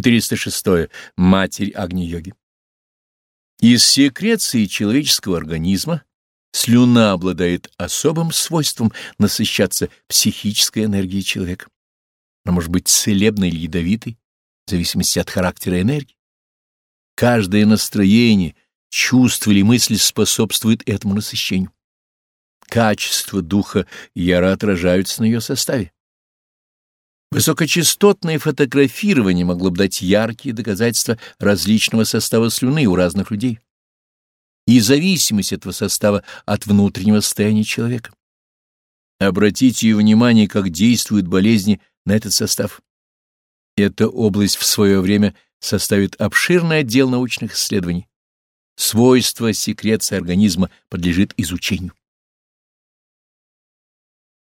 406. Матерь Агни-йоги. Из секреции человеческого организма слюна обладает особым свойством насыщаться психической энергией человека. Она может быть целебной или ядовитой, в зависимости от характера энергии. Каждое настроение, чувство или мысль способствует этому насыщению. Качества духа яро отражаются на ее составе. Высокочастотное фотографирование могло бы дать яркие доказательства различного состава слюны у разных людей и зависимость этого состава от внутреннего состояния человека. Обратите внимание, как действуют болезни на этот состав. Эта область в свое время составит обширный отдел научных исследований. Свойства секреции организма подлежит изучению.